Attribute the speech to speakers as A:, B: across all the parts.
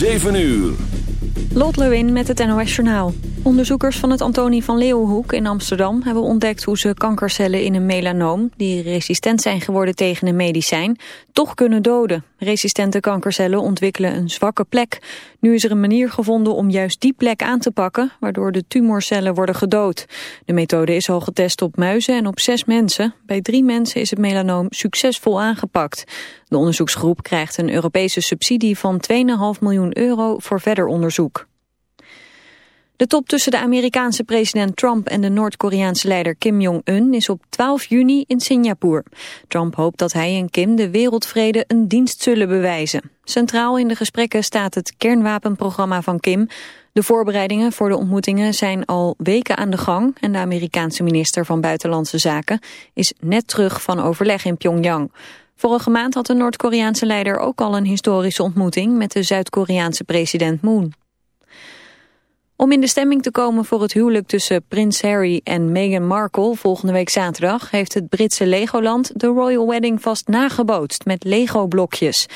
A: 7 uur.
B: Lot Lewin met het NOS Journaal. Onderzoekers van het Antonie van Leeuwenhoek in Amsterdam hebben ontdekt hoe ze kankercellen in een melanoom, die resistent zijn geworden tegen een medicijn, toch kunnen doden. Resistente kankercellen ontwikkelen een zwakke plek. Nu is er een manier gevonden om juist die plek aan te pakken, waardoor de tumorcellen worden gedood. De methode is al getest op muizen en op zes mensen. Bij drie mensen is het melanoom succesvol aangepakt. De onderzoeksgroep krijgt een Europese subsidie van 2,5 miljoen euro voor verder onderzoek. De top tussen de Amerikaanse president Trump en de Noord-Koreaanse leider Kim Jong-un is op 12 juni in Singapore. Trump hoopt dat hij en Kim de wereldvrede een dienst zullen bewijzen. Centraal in de gesprekken staat het kernwapenprogramma van Kim. De voorbereidingen voor de ontmoetingen zijn al weken aan de gang... en de Amerikaanse minister van Buitenlandse Zaken is net terug van overleg in Pyongyang. Vorige maand had de Noord-Koreaanse leider ook al een historische ontmoeting... met de Zuid-Koreaanse president Moon. Om in de stemming te komen voor het huwelijk tussen prins Harry en Meghan Markle volgende week zaterdag heeft het Britse Legoland de Royal Wedding vast nagebootst met Lego-blokjes.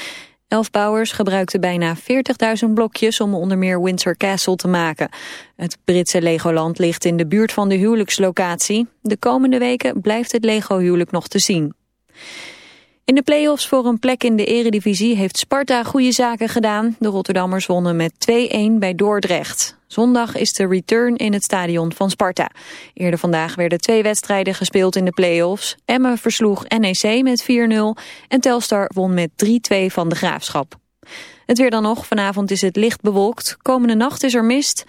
B: Elf bouwers gebruikten bijna 40.000 blokjes om onder meer Windsor Castle te maken. Het Britse Legoland ligt in de buurt van de huwelijkslocatie. De komende weken blijft het Lego-huwelijk nog te zien. In de play-offs voor een plek in de eredivisie heeft Sparta goede zaken gedaan. De Rotterdammers wonnen met 2-1 bij Dordrecht. Zondag is de return in het stadion van Sparta. Eerder vandaag werden twee wedstrijden gespeeld in de play-offs. Emmen versloeg NEC met 4-0 en Telstar won met 3-2 van de Graafschap. Het weer dan nog. Vanavond is het licht bewolkt. Komende nacht is er mist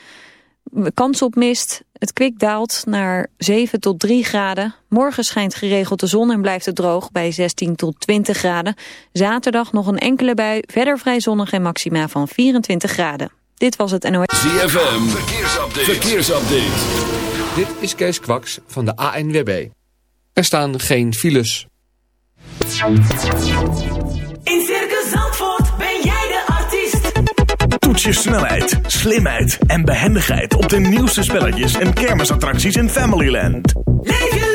B: kans op mist. Het kwik daalt naar 7 tot 3 graden. Morgen schijnt geregeld de zon en blijft het droog bij 16 tot 20 graden. Zaterdag nog een enkele bui, verder vrij zonnig en maxima van 24 graden. Dit was het NOS.
A: ZFM, verkeersupdate. verkeersupdate.
C: Dit is Kees Kwaks van de ANWB. Er staan geen files.
D: In Circus Zandvoort ben jij de artiest.
E: Toets je snelheid, slimheid en behendigheid op de nieuwste spelletjes en kermisattracties in Familyland.
D: Leef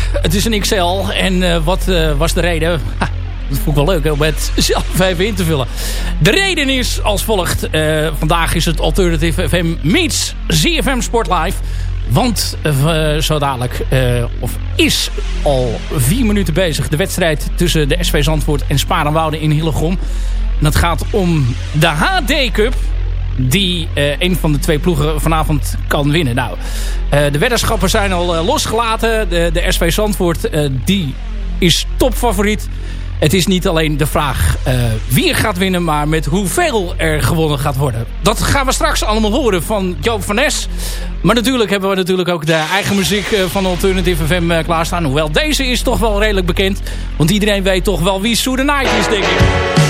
F: het is een XL. En eh, wat eh, was de reden? Ha, dat vond ik wel leuk om het zelf even in te vullen. De reden is als volgt. Eh, vandaag is het Alternatief FM meets ZFM Sport Live. Want zo dadelijk, of is al vier minuten bezig... de wedstrijd tussen de SV Zandvoort en Sparenwoude in Hillegom. En dat gaat om de HD Cup die eh, een van de twee ploegen vanavond kan winnen. Nou, eh, de weddenschappen zijn al eh, losgelaten. De, de SV Zandvoort die is topfavoriet. Het is niet alleen de vraag wie er gaat winnen, maar met hoeveel er gewonnen gaat worden. Dat gaan we straks allemaal horen van Joop van Nes. Maar natuurlijk hebben we natuurlijk ook de eigen muziek van Alternative FM klaarstaan. Hoewel deze is toch wel redelijk bekend. Want iedereen weet toch wel wie Night is, denk ik.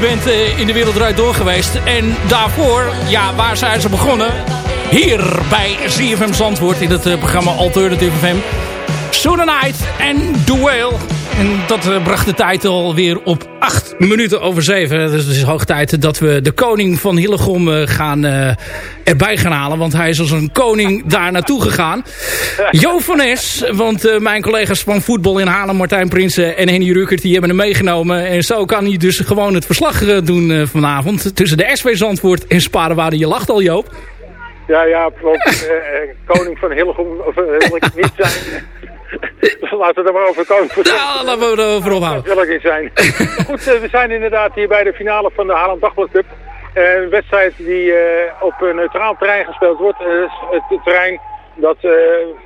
F: Huisband eh, in de wereld eruit door geweest. En daarvoor, ja, waar zijn ze begonnen? Hier bij CFM Zandvoort in het eh, programma Alternative FM. Soon Night en Whale. En dat eh, bracht de tijd alweer op 8 minuten over 7. Dus het is hoog tijd dat we de koning van Hillegom eh, gaan, eh, erbij gaan halen. Want hij is als een koning daar naartoe gegaan. Jo van Es, want eh, mijn collega's van voetbal in Haarlem, Martijn Prinsen en Henny Rukert, die hebben hem meegenomen. En zo kan hij dus gewoon het verslag doen vanavond. Tussen de SV Zandvoort en Sparenwaarde. Je lacht al, Joop.
G: Ja, ja, eh, koning van Hillegom wil ik niet zijn. Laten we er maar over van
F: Ja, laten we het erover ophouden.
G: Dat wil ik niet zijn. Goed, eh, we zijn inderdaad hier bij de finale van de Haaland Dagblad Cup. Eh, een wedstrijd die eh, op een neutraal terrein gespeeld wordt. Het, het terrein dat,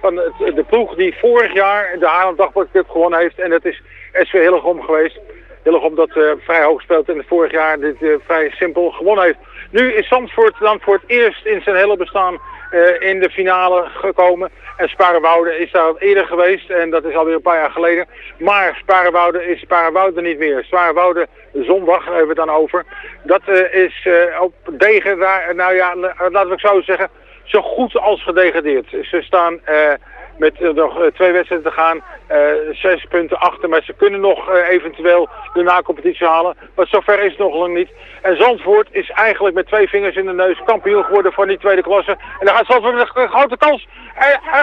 G: van het, de ploeg die vorig jaar de Haaland Dagblad Cup gewonnen heeft. En dat is SV Hillegom geweest. Hillegom dat vrij hoog speelt en vorig jaar dit vrij simpel gewonnen heeft. Nu is Zandvoort dan voor het eerst in zijn hele bestaan eh, in de finale gekomen. En Sparenwoude is daar eerder geweest en dat is alweer een paar jaar geleden. Maar Sparenwoude is Sparenwoude niet meer. Sparenwoude zondag hebben we het dan over. Dat eh, is eh, op degen daar, nou ja, la- laten we het zo zeggen, zo goed als gedegradeerd. Ze staan met eh, nog eh, twee wedstrijden te gaan, eh, zes punten achter, maar ze kunnen nog eventueel de na-competitie halen. Maar zover is het nog lang niet. En Zandvoort is eigenlijk met twee vingers in de neus kampioen geworden van die tweede klasse. En daar gaat Zandvoort met een grote kans.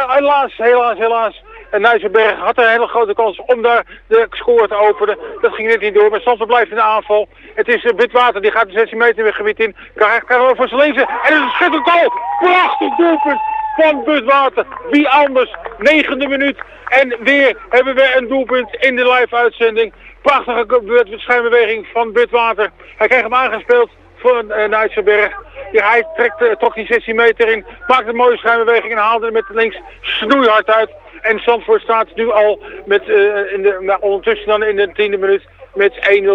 G: Helaas, helaas, helaas. En Nijsselberg had een hele grote kans om daar de score te openen. Dat ging net niet door, maar Zandvoort blijft in de aanval. Het is Bitwater, die gaat de 16 meter weer gebied in. Krijgt krijgt voor zijn links. En het is een schitterend goal. Prachtig doelpunt van Budwater. Wie anders? Negende minuut. En weer hebben we een doelpunt in de live-uitzending. Prachtige schijnbeweging van Budwater. Hij krijgt hem aangespeeld van uh, Nijtsenberg. Ja, hij trekt, uh, trok die 16 meter in, maakt een mooie schijnbeweging en haalde hem met links snoeihard uit. En Zandvoort staat nu al met, uh, in de, nou, ondertussen dan in de tiende minuut met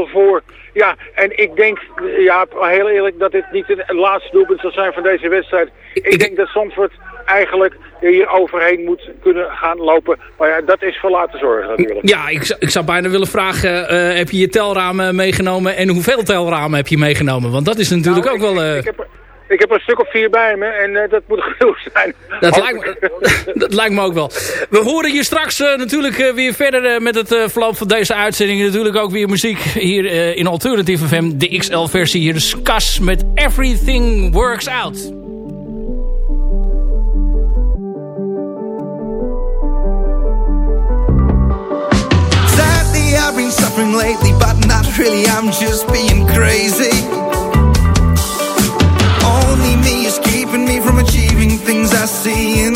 G: 1-0 voor. Ja, en ik denk, ja, heel eerlijk, dat dit niet het laatste doelpunt zal zijn van deze wedstrijd. Ik denk dat Zandvoort eigenlijk hier overheen moet kunnen gaan lopen. Maar ja, dat is voor later zorgen natuurlijk.
F: Ja, ik, zou- ik zou bijna willen vragen, eh, heb je je telramen meegenomen en hoeveel telramen heb je meegenomen? Want dat is natuurlijk
G: Nou,
F: ook wel... eh,
G: Ik heb, er- ik heb er een stuk of vier bij me en eh, dat moet genoeg zijn.
F: Dat lijkt, me, dat lijkt me ook wel. We horen je straks eh, natuurlijk eh, weer verder eh, met het eh, verloop van deze uitzending. Natuurlijk ook weer muziek hier eh, in Alternative FM. De XL-versie hier. Dus Kas met Everything Works Out.
H: I've been suffering lately, but not really, I'm just being crazy. Only me is keeping me from achieving things I see in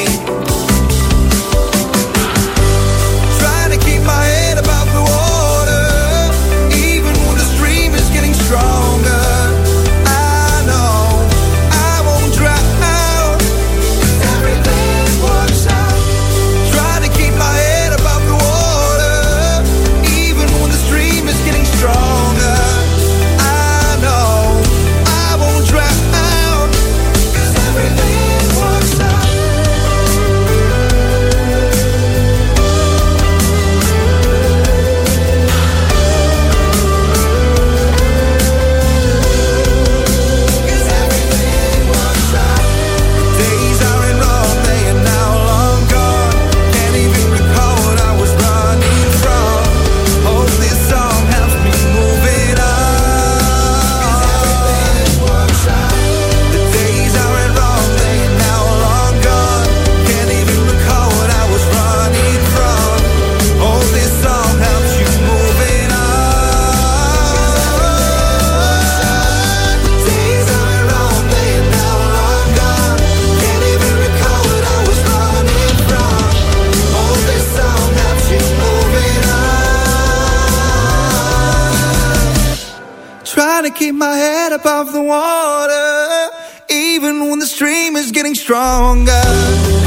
H: stronger.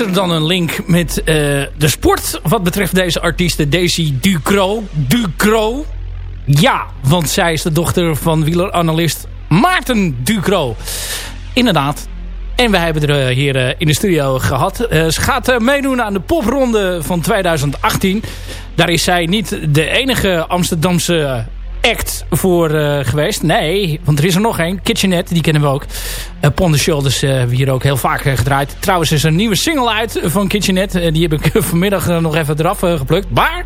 H: is
F: er dan een link met eh, de sport wat betreft deze artieste Daisy Ducro. Ducro. Ja, want zij is de dochter van wieleranalist Maarten Ducro. Inderdaad. En we hebben er eh, hier eh, in de studio gehad. ze gaat meedoen aan de popronde van 2018. Daar is zij niet de enige Amsterdamse voor eh, geweest. Nee, want er is er nog één. Kitchenette, die kennen we ook. Eh, uh, Pond the Shoulders eh, we hier ook heel vaak gedraaid. Trouwens is er een nieuwe single uit van Kitchenette. die heb ik vanmiddag nog even eraf geplukt. Maar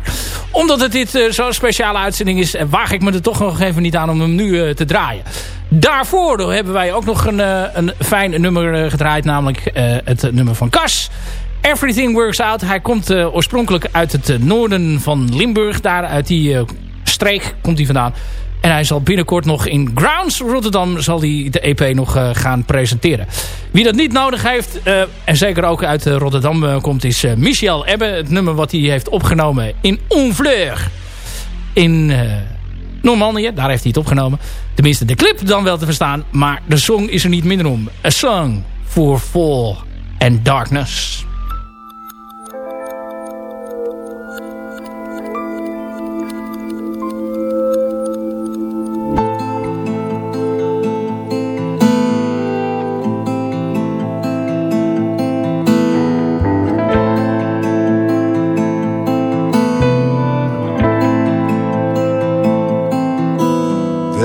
F: omdat het dit zo'n speciale uitzending is... waag ik me er toch nog even niet aan om hem nu te draaien. Daarvoor hebben wij ook nog een, een fijn nummer gedraaid. Namelijk het nummer van Cas. Everything Works Out. Hij komt oorspronkelijk uit het noorden van Limburg. Daar uit die streek komt hij vandaan. En hij zal binnenkort nog in Grounds Rotterdam zal hij de EP nog gaan presenteren. Wie dat niet nodig heeft, en zeker ook uit Rotterdam komt, is Michel Ebbe. Het nummer wat hij heeft opgenomen in Onvleur. In Normandië, daar heeft hij het opgenomen. Tenminste, de clip dan wel te verstaan. Maar de song is er niet minder om. A Song for Fall and Darkness.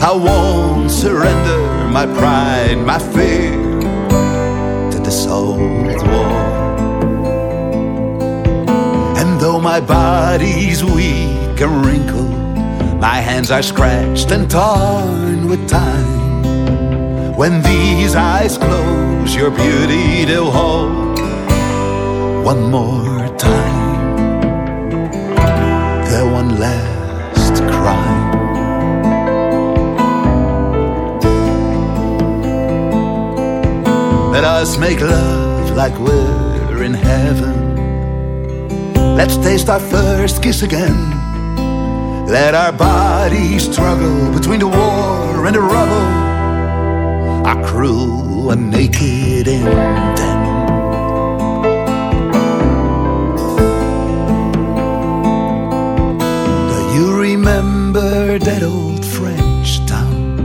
I: I won't surrender my pride, my fear to this old war. And though my body's weak and wrinkled, my hands are scratched and torn with time. When these eyes close, your beauty they'll hold one more time. Their one last Let us make love like we're in heaven. Let's taste our first kiss again. Let our bodies struggle between the war and the rubble. Our crew are naked and dead. Do you remember that old French town?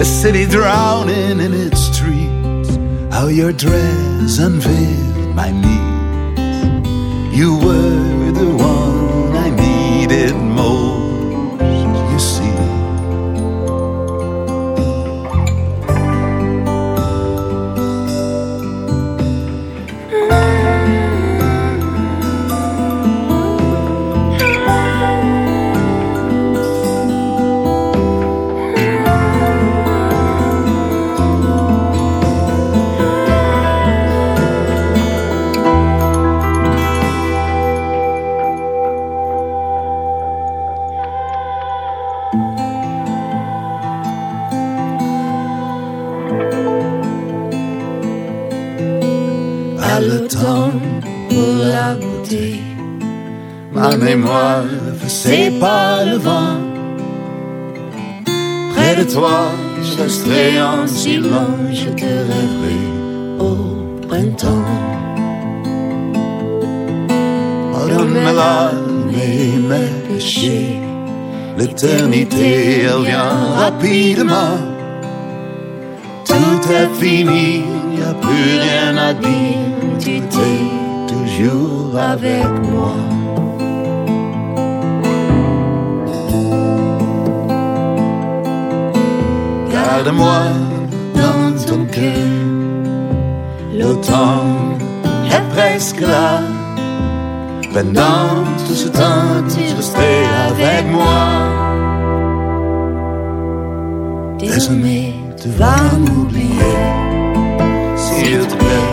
I: A city drowning in its streets. How your dress unveiled my knees. You were par le vent. Près de toi, je resterai en silence, je te rêverai au printemps. Pardonne-moi mes mes péchés, l'éternité, elle vient rapidement. Tout est fini, y a plus rien à dire, tu étais toujours avec moi.
J: Garde-moi dans ton cœur. L'automne est presque là. Pendant tout ce temps, tu restais avec moi. Désormais, tu vas m'oublier. S'il te plaît,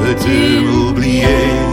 J: veux-tu m'oublier?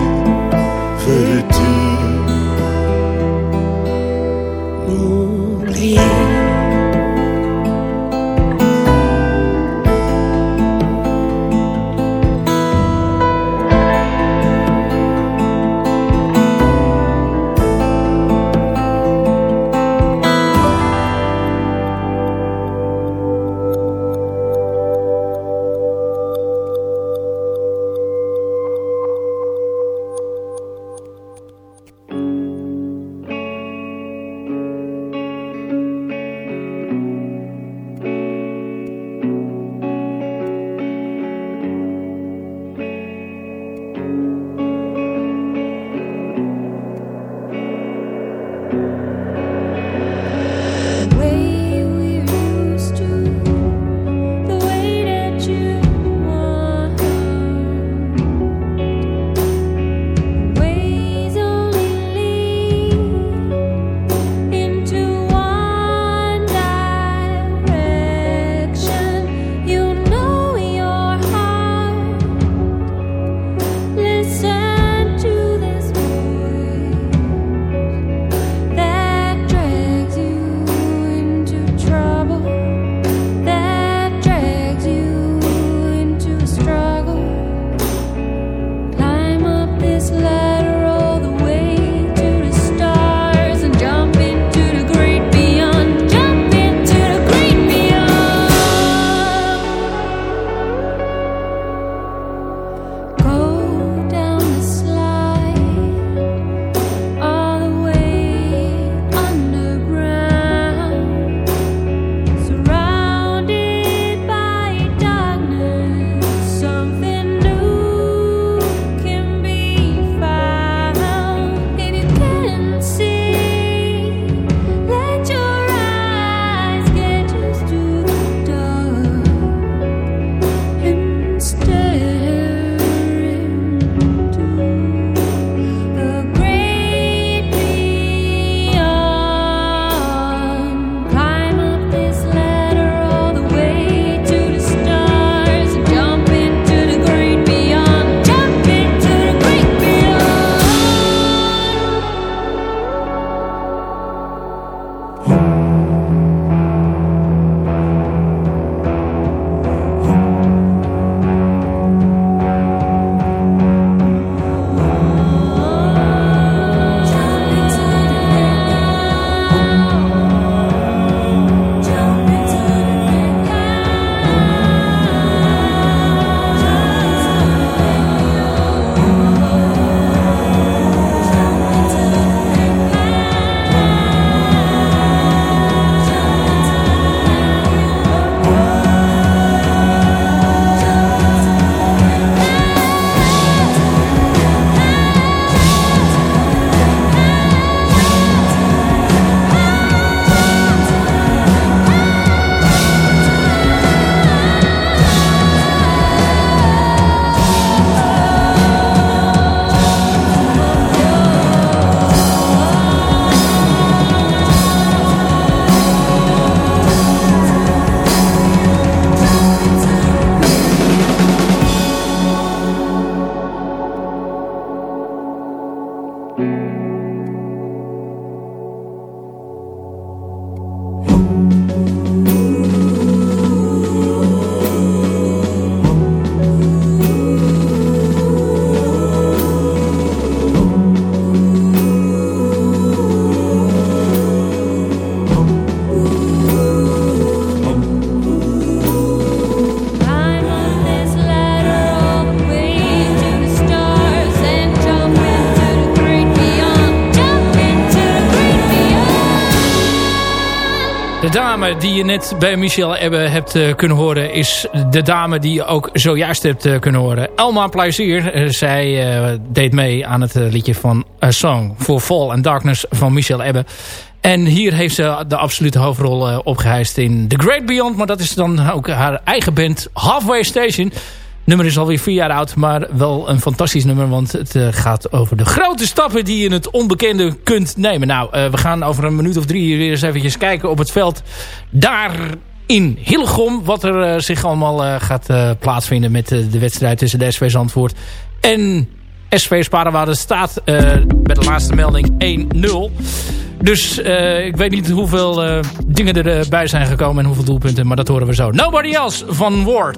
F: Dame die je net bij Michel Ebbe hebt eh, kunnen horen... is de dame die je ook zojuist hebt eh, kunnen horen. Elma Plezier. Eh, zij deed mee aan het liedje van A Song for Fall and Darkness van Michel Ebbe.
K: En hier heeft ze de absolute hoofdrol opgeheist in The Great Beyond. Maar dat is dan ook haar eigen band Halfway Station. Nummer is alweer vier jaar oud, maar wel een fantastisch nummer. Want het uh, gaat over de grote stappen die je in het onbekende kunt nemen. Nou, uh, we gaan over een minuut of drie weer eens eventjes kijken op het veld. Daar in Hillegom. Wat er zich allemaal gaat plaatsvinden met de wedstrijd tussen de SV Zandvoort en SV Sparenwaarde staat bij de laatste melding 1-0. Dus ik weet niet hoeveel dingen erbij zijn gekomen en hoeveel doelpunten. Maar dat horen we zo. Nobody else van Ward.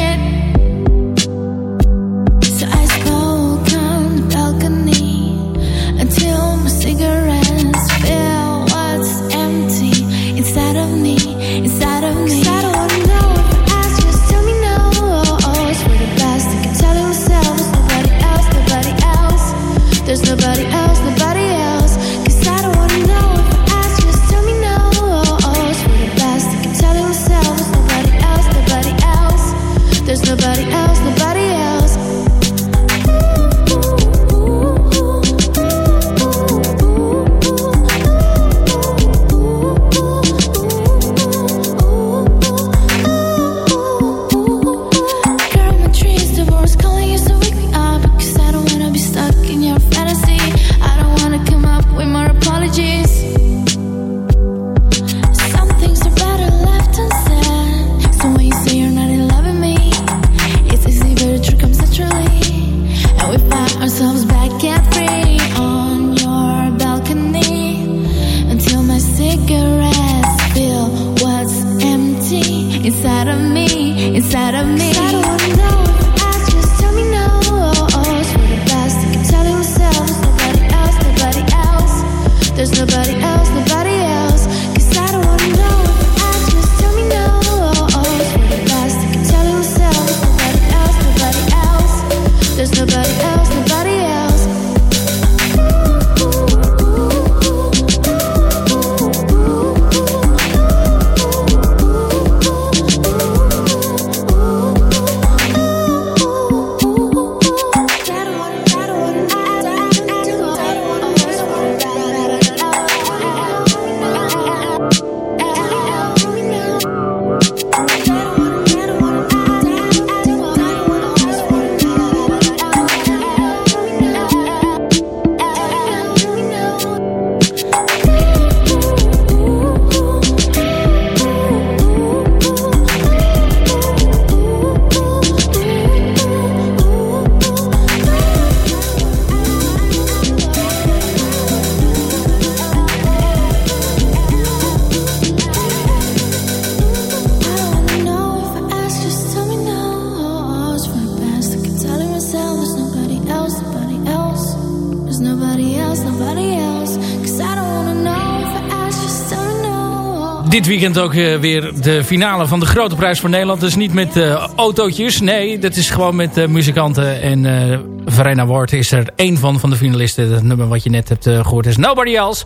K: dit weekend ook uh, weer de finale van de Grote Prijs voor Nederland. Dus niet met uh, autootjes. Nee, dat is gewoon met uh, muzikanten. En uh, Verena Ward is er één van, van de finalisten. Het nummer wat je net hebt gehoord is Nobody Else.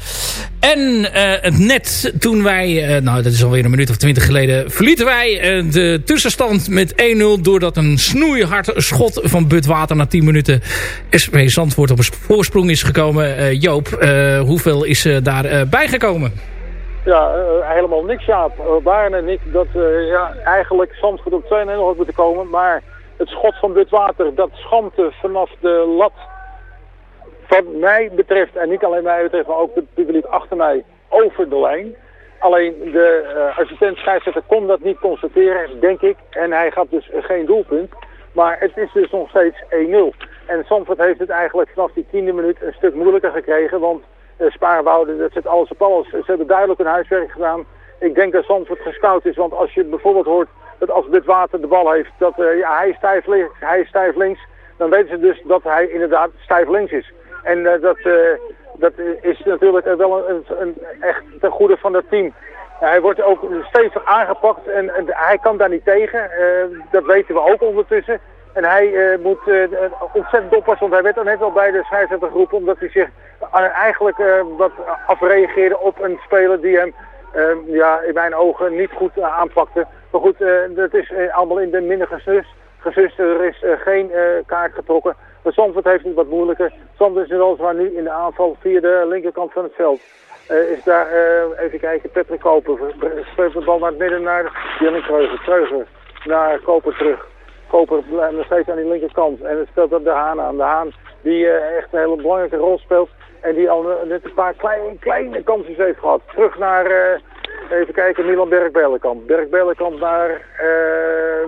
K: En het net toen wij, nou dat is alweer een minuut of twintig geleden... verlieten wij de tussenstand met 1-0... doordat een snoeihard schot van Budwater na 10 minuten... SP Zandvoort op een voorsprong is gekomen. Joop, hoeveel is daar bijgekomen?
G: Ja, uh, helemaal niks, Jaap. Waarne en ik dat uh, ja, eigenlijk Zandvoort op 2-1 had moeten komen. Maar het schot van Butwater, dat schampte vanaf de lat. Wat mij betreft, en niet alleen mij betreft, maar ook het publiek achter mij, over de lijn. Alleen de uh, assistent scheidsrechter kon dat niet constateren, denk ik. En hij gaf dus geen doelpunt. Maar het is dus nog steeds 1-0. En Zandvoort heeft het eigenlijk vanaf die tiende minuut een stuk moeilijker gekregen. Want spaarwouden, dat zit alles op alles. Ze hebben duidelijk hun huiswerk gedaan. Ik denk dat Zandvoort gescout is, want als je bijvoorbeeld hoort dat als dit water de bal heeft, dat ja, hij, stijf links, hij stijf links, dan weten ze dus dat hij inderdaad stijf links is. En uh, dat, dat is natuurlijk wel een, een, echt ten goede van dat team. hij wordt ook steeds aangepakt en, hij kan daar niet tegen. dat weten we ook ondertussen. En hij eh, moet eh, ontzettend oppassen, want hij werd er net al bij de scheidsrechter geroepen, omdat hij zich eh, eigenlijk eh, wat afreageerde op een speler die hem eh, ja, in mijn ogen niet goed eh, aanpakte. Maar goed, eh, dat is eh, allemaal in de minder gesust. Er is eh, geen eh, kaart getrokken. Maar Zandvoort heeft het wat moeilijker. Zandvoort is weliswaar nu in de aanval via de linkerkant van het veld. Eh, is daar, eh, even kijken, Patrick Koper. Speelt de bal naar het midden naar Jelle Kreuger. Kreuger naar Koper terug. Koper nog steeds aan die linkerkant. En het speelt op de Haan aan. De Haan die eh, echt een hele belangrijke rol speelt. En die al net een paar kleine, kleine kansjes heeft gehad. Terug naar, eh, even kijken, Milan Berg-Bellenkamp. Berg-Bellenkamp naar eh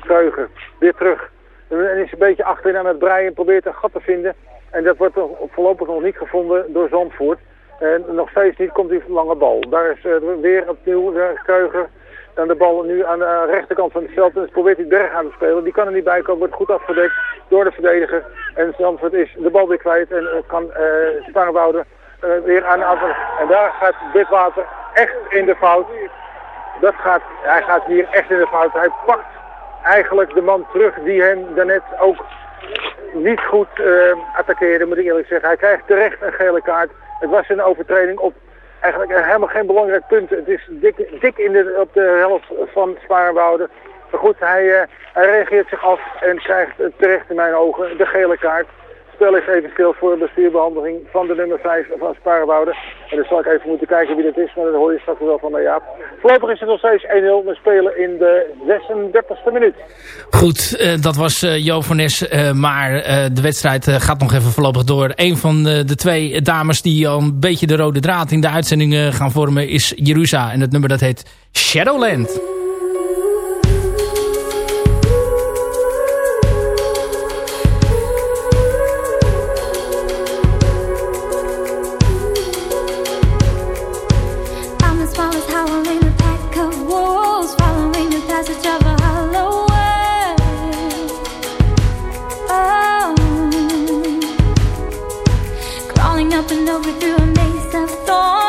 G: Kreuger. Weer terug. En is een beetje achterin aan het breien en probeert een gat te vinden. En dat wordt voorlopig nog niet gevonden door Zandvoort. En nog steeds niet komt die lange bal. Daar is weer opnieuw Kreuger. Dan de bal nu aan de rechterkant van het veld. En dus probeert hij Berg aan te spelen. Die kan er niet bij komen. Wordt goed afgedekt door de verdediger. En Zandvoort is de bal weer kwijt. En eh, kan uh, weer aan de aanval. En daar gaat Bitwater echt in de fout. Dat gaat, hij gaat hier echt in de fout. Hij pakt eigenlijk de man terug die hem daarnet ook niet goed uh, moet ik eerlijk zeggen. Hij krijgt terecht een gele kaart. Het was een overtreding op eigenlijk helemaal geen belangrijk punt. Het is dik, dik in de, op de helft van Sparenwouden. Maar goed, hij, uh, hij reageert zich af en krijgt terecht in mijn ogen de gele kaart. Spel is even stil voor de bestuurbehandeling van de nummer 5 van Sparenwouden. En dan zal ik even moeten kijken wie dat is, maar dat hoor je straks wel van Jaap. Voorlopig is het nog steeds 1-0. We spelen in de 36e minuut.
F: Goed, uh, dat was uh, Jo van Nes. Uh, maar de wedstrijd gaat nog even voorlopig door. Een van de, de, twee dames die al een beetje de rode draad in de uitzending gaan vormen is Jerusa. En het nummer dat heet Shadowland.
L: Falling up and over through a maze of
J: thorns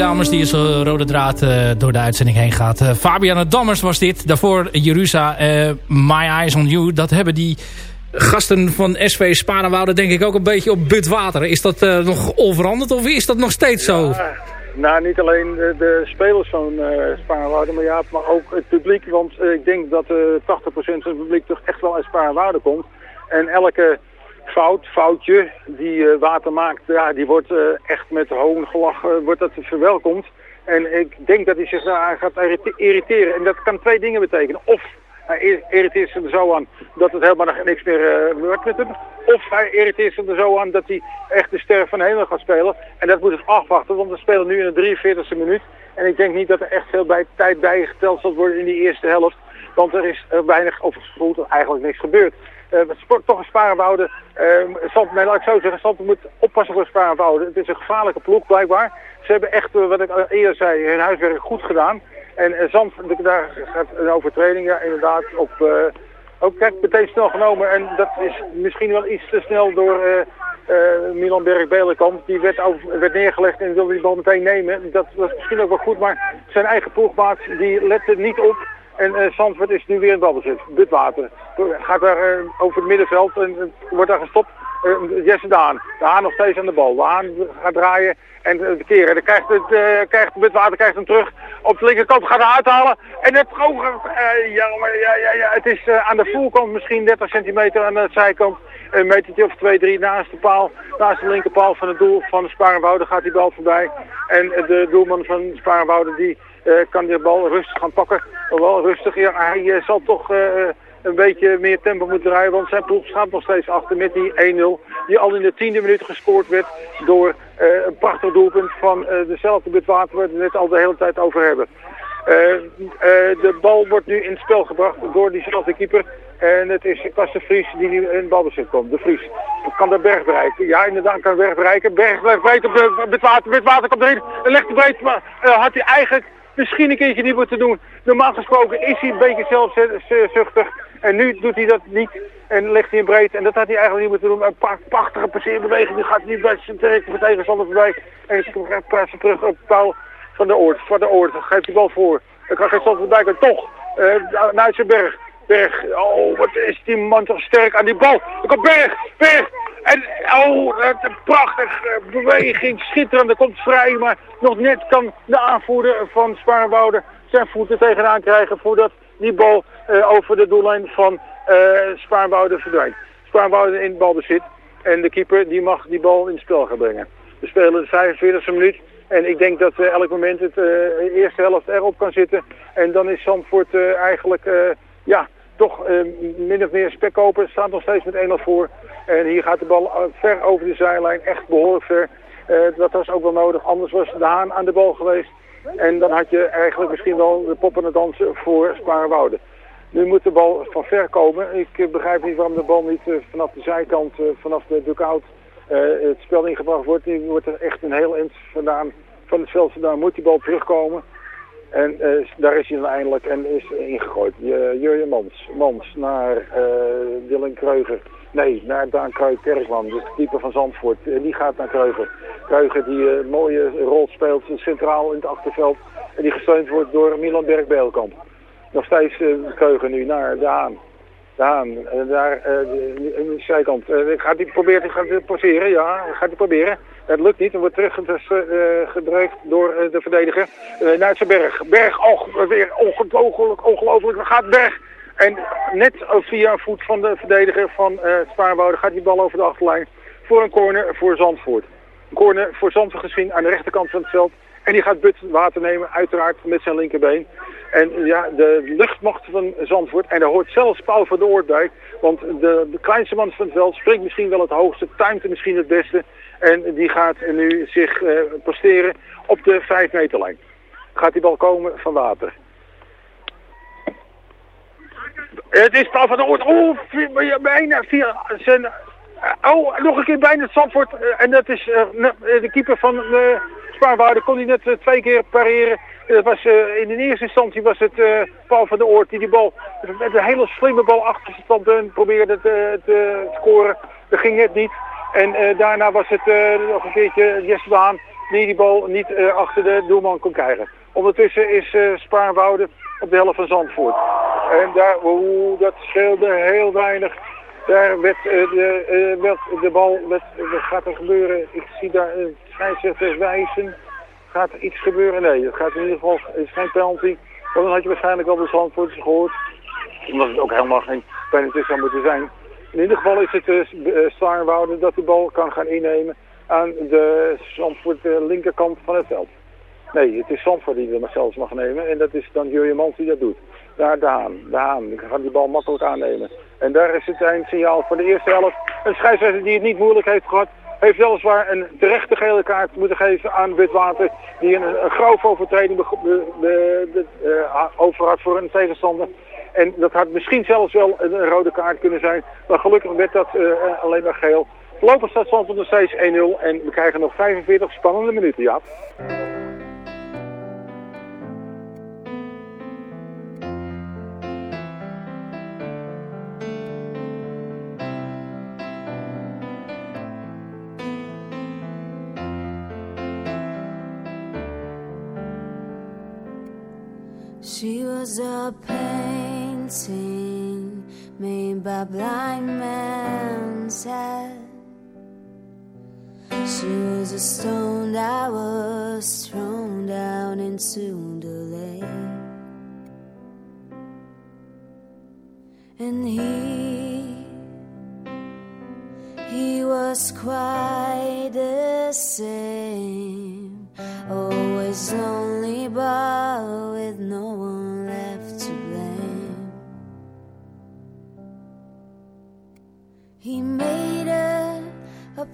J: dames die als een rode draad eh, door de uitzending heen gaat. Eh, Fabiana Dammers was dit. Daarvoor Jerusa, eh, My Eyes on You. Dat hebben die gasten van SV Spanenwoude denk ik ook een beetje op Butwater. Is dat eh, nog onveranderd of is dat nog steeds zo?
G: Nou, niet alleen de, spelers van uh, maar, ja, maar ook het publiek. Want eh, ik denk dat eh 80% van het publiek toch echt wel uit Spaarnwoude komt. En elke fout, foutje die eh, water maakt, ja, die wordt eh, echt met hoongelach eh, wordt dat verwelkomd. En ik denk dat hij zich daar gaat irrite- irriteren. En dat kan twee dingen betekenen. Of hij ir- irriteert zich er zo aan dat het helemaal niks meer wordt met hem. Of hij irriteert zich er zo aan dat hij echt de ster van hemel gaat spelen. En dat moet ik afwachten, want we spelen nu in de 43e minuut. En ik denk niet dat er echt veel bij, tijd bijgeteld zal worden in die eerste helft. Want er is er weinig, of eigenlijk niks gebeurd. Eh, het sport toch een sparenwouden. Uh, nee, laat ik zo zeggen, moet oppassen voor sparenwouden. Het is een gevaarlijke ploeg blijkbaar. Ze hebben echt, eh, wat ik eerder zei, hun huiswerk goed gedaan. En uh, Zandvoort, daar gaat een overtreding, ja, inderdaad, op... eh, ook kijk, meteen snel genomen. En dat is misschien wel iets te snel door eh, eh, Milan Berg-Belenkamp. Die werd, werd neergelegd en wilde die bal meteen nemen. Dat was misschien ook wel goed, maar zijn eigen ploegmaat die lette niet op. En Zandvoort is nu weer in balbezit. Butwater. Gaat daar eh, over het middenveld en wordt daar gestopt. Eh, Jesse Daan. De Haan nog steeds aan de bal. De Haan gaat draaien en keren. Dan krijgt, het, krijgt Butwater krijgt hem terug. Op de linkerkant gaat hij uithalen. En het eh ja, ja, ja, ja, het is aan de voorkant misschien 30 centimeter aan de zijkant. Een metertje of twee, drie naast de paal. Naast de linkerpaal van het doel van de Sparenwoude gaat die bal voorbij. En de doelman van Sparenwoude die kan die bal rustig gaan pakken. Wel rustig, hij eh, zal toch eh, een beetje meer tempo moet draaien. Want zijn ploeg staat nog steeds achter met die 1-0. Die al in de tiende minuut gescoord werd door eh, een prachtig doelpunt van eh, dezelfde Butwater waar we het net al de hele tijd over hebben. Eh, eh, de bal wordt nu in het spel gebracht door diezelfde keeper. En het is Kas de Vries die nu in balbezit komt. De Vries kan de berg bereiken. Ja, inderdaad kan de berg bereiken. Berg blijft breed op de, het water. Het water komt erin. Legt de breed. Maar eh, had hij eigenlijk misschien een keertje niet moeten doen. Normaal gesproken is hij een beetje zelfzuchtig. En nu doet hij dat niet. En legt hij in breed. En dat had hij eigenlijk niet moeten doen. Een pa- prachtige passeerbeweging. Die gaat niet bij zijn tegenstander voorbij. En plaatst hem terug op Paul van de Oort. Van de Oort. Geeft die bal voor. Dan kan geen stand voorbij komen. Toch. Uh, naar zijn berg. Berg. Oh, wat is die man toch sterk aan die bal. Dan komt Berg. Berg. En oh, een prachtige beweging. Schitterend. Er komt vrij. Maar nog net kan de aanvoerder van Spaarnwoude zijn voeten tegenaan krijgen voordat die bal uh, over de doellijn van uh, verdwijnt. Spaarnwoude in balbezit. En de keeper die mag die bal in het spel gaan brengen. We spelen de 45e minuut. En ik denk dat elk moment het uh, eerste helft erop kan zitten. En dan is Zandvoort eigenlijk, ja, toch min of meer spekkoper. Staat nog steeds met 1-0 voor. En hier gaat de bal ver over de zijlijn, echt behoorlijk ver. dat was ook wel nodig, anders was de Haan aan de bal geweest. En dan had je eigenlijk misschien wel de poppen dansen voor Sparenwoude. Nu moet de bal van ver komen. Ik begrijp niet waarom de bal niet vanaf de zijkant, vanaf de dugout het spel ingebracht wordt. Nu wordt er echt een heel eind vandaan van het veld vandaan moet die bal terugkomen. En uh, daar is hij dan eindelijk en is ingegooid. Uh, Jurjen Mans, Mans naar Dylan Kreuger. Nee, naar Daan Kruik Kerkman, de keeper van Zandvoort. die gaat naar Kreuger. Kreuger die een mooie rol speelt centraal in het achterveld. En die gesteund wordt door Milan Berg-Beelkamp. Nog steeds Kreuger nu naar de Haan. Daan, daar uh, zijkant. Uh, gaat hij gaan poseren? Ja, gaat hij proberen. Het lukt niet, er wordt teruggedreven door uh, de verdediger naar zijn berg. Berg, oh, weer ongelooflijk, ongelooflijk. Dan gaat Berg. En net via voet van de verdediger van uh, gaat die bal over de achterlijn voor een corner voor Zandvoort. Een corner voor Zandvoort gezien aan de rechterkant van het veld. En die gaat But water nemen, uiteraard met zijn linkerbeen. En ja, de luchtmacht van Zandvoort, en daar hoort zelfs Paul van de Oort bij. Want de, de kleinste man van het veld springt misschien wel het hoogste, tuimt er misschien het beste. En die gaat nu zich uh, posteren op de 5 meterlijn. Gaat die bal komen van water. Het is Paul van der Oort. Oh, bijna via zijn... Oh, nog een keer bijna Zandvoort. En dat is uh, de keeper van Spaarwaarde. Kon hij net uh, twee keer pareren. Dat was, in de eerste instantie was het Paul van der Oort die die bal met een hele slimme bal achter zijn probeerde te, te, scoren. Dat ging net niet. En daarna was het nog een keertje Jesse Baan die die bal niet achter de doelman kon krijgen. Ondertussen is Spaarwouden op de helft van Zandvoort. En daar, dat scheelde heel weinig. Daar werd, uh, de, uh, de bal, wat gaat er gebeuren? Ik zie daar een uh, scheidsrechter wijzen. Gaat er iets gebeuren? Nee, het gaat in ieder geval, het is geen penalty. Want dan had je waarschijnlijk wel de Zandvoorters gehoord. Omdat het ook helemaal geen penalty zou moeten zijn. In ieder geval is het uh, Staarwouden dat de bal kan gaan innemen aan de Zandvoort linkerkant van het veld. Nee, het is Zandvoort die er zelfs mag nemen. En dat is dan Jurje Mans die dat doet. Daar de Haan. De. Die gaat die bal makkelijk aannemen. En daar is het eindsignaal voor de eerste helft. Een scheidsrechter die het niet moeilijk heeft gehad. Heeft weliswaar een terechte gele kaart moeten geven aan Witwater. Die een, een grove overtreding be, uh, over had voor een tegenstander. En dat had misschien zelfs wel een, rode kaart kunnen zijn. Maar gelukkig werd dat uh, alleen maar geel. Voorlopig staat Zandvoort nog steeds 1-0. En we krijgen nog 45 spannende minuten, ja.
M: She was a painting made by blind man's hand. She was a stone that was thrown down into the lake. And he, he was quite the same, always lonely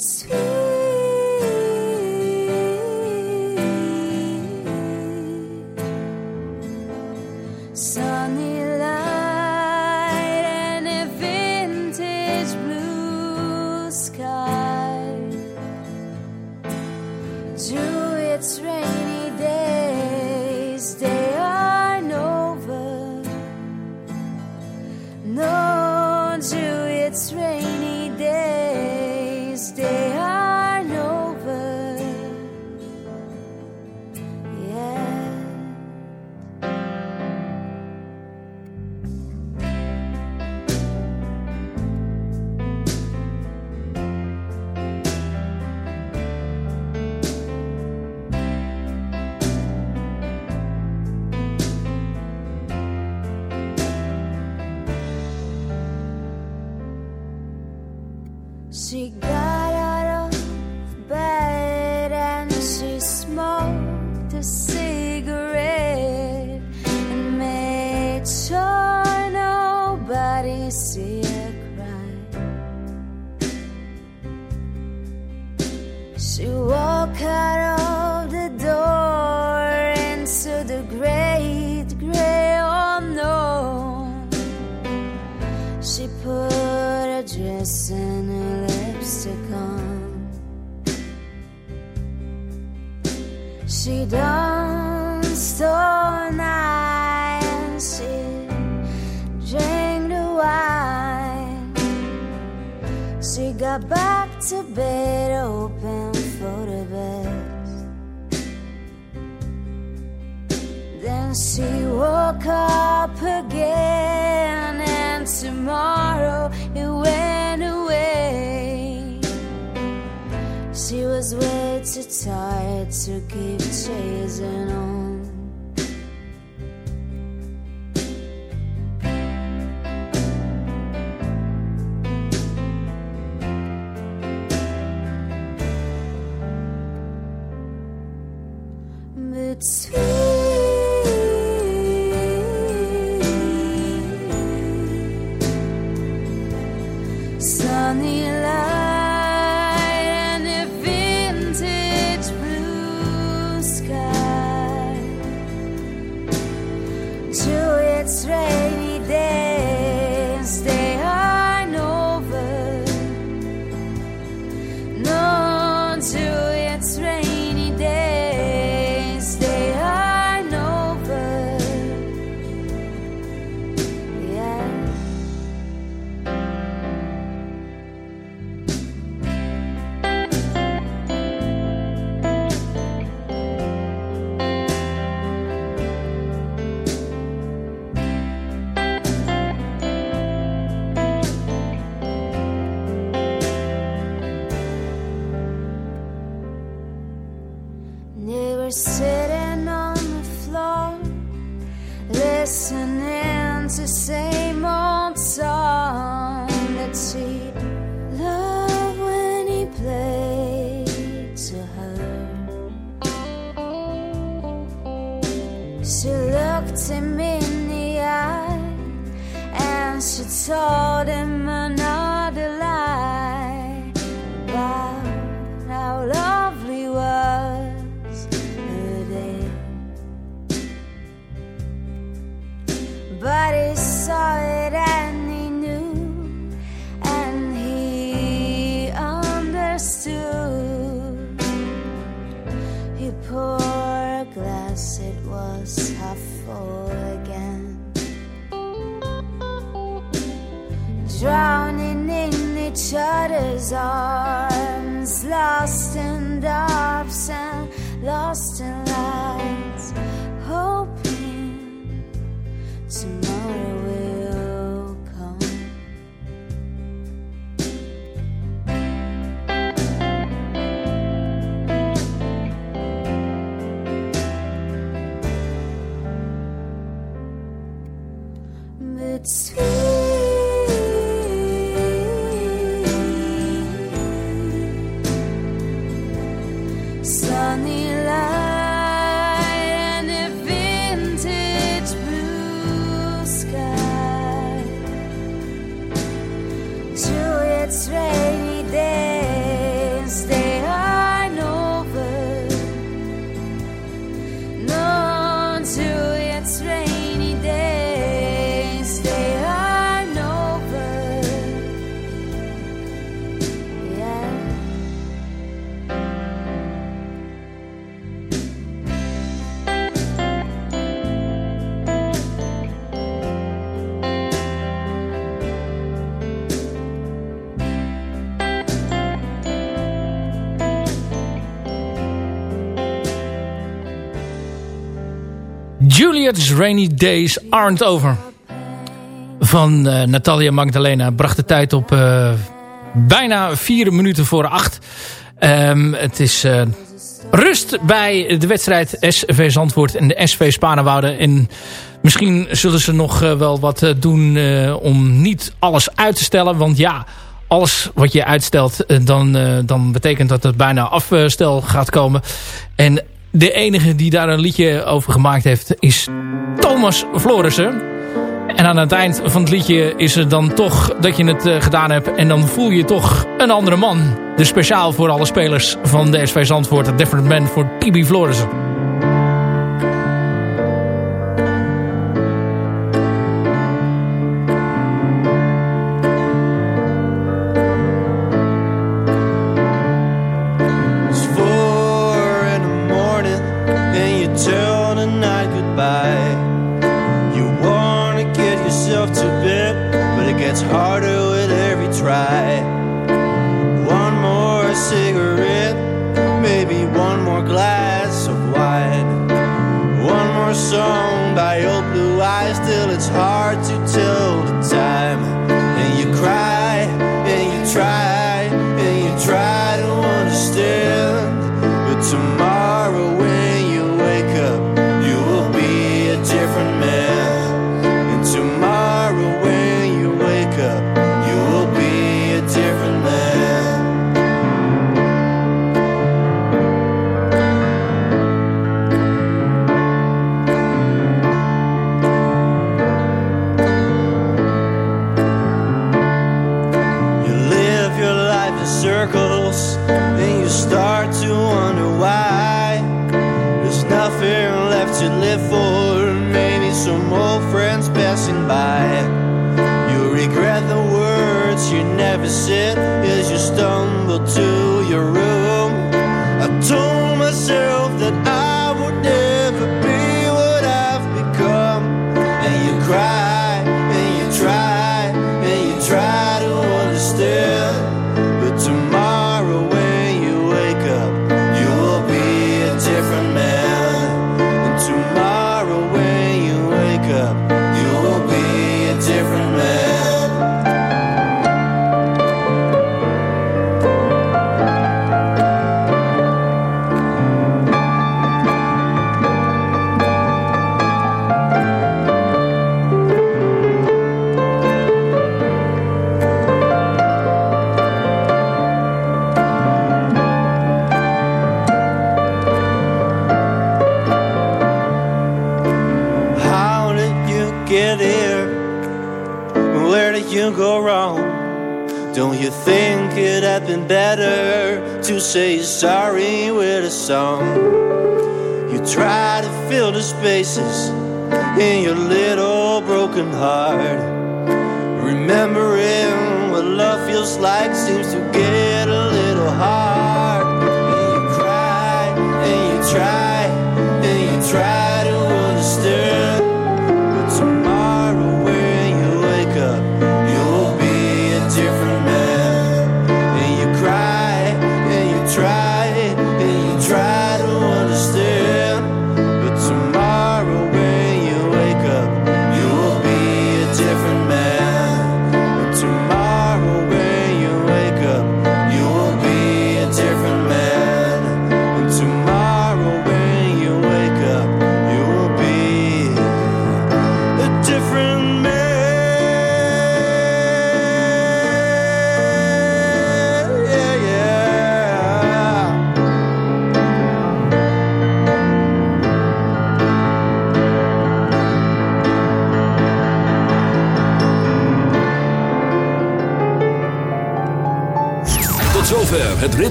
M: Sweet. Sigaw got back to bed, open floated beds. Then she woke up again, and tomorrow it went away. She was way too tired to keep chasing on. It's.
F: Juliet's Rainy Days Aren't Over.
N: Van eh, Natalia Magdalena bracht de tijd op eh, bijna vier minuten voor acht. Ehm, het is eh, rust bij de wedstrijd SV Zandvoort en de SV Spanenwouden. En misschien zullen ze nog wel wat doen om niet alles uit te stellen. Want ja, alles wat je uitstelt, dan, dan betekent dat het bijna afstel gaat komen. En de enige die daar een liedje over gemaakt heeft is Thomas Florissen. En aan het eind van het liedje is er dan toch dat je het eh, gedaan hebt. En dan voel je toch een andere man. Dus speciaal voor alle spelers van de SV Zandvoort. A different man voor Tibi Florissen.
O: the spaces in your little broken heart. Remembering what love feels like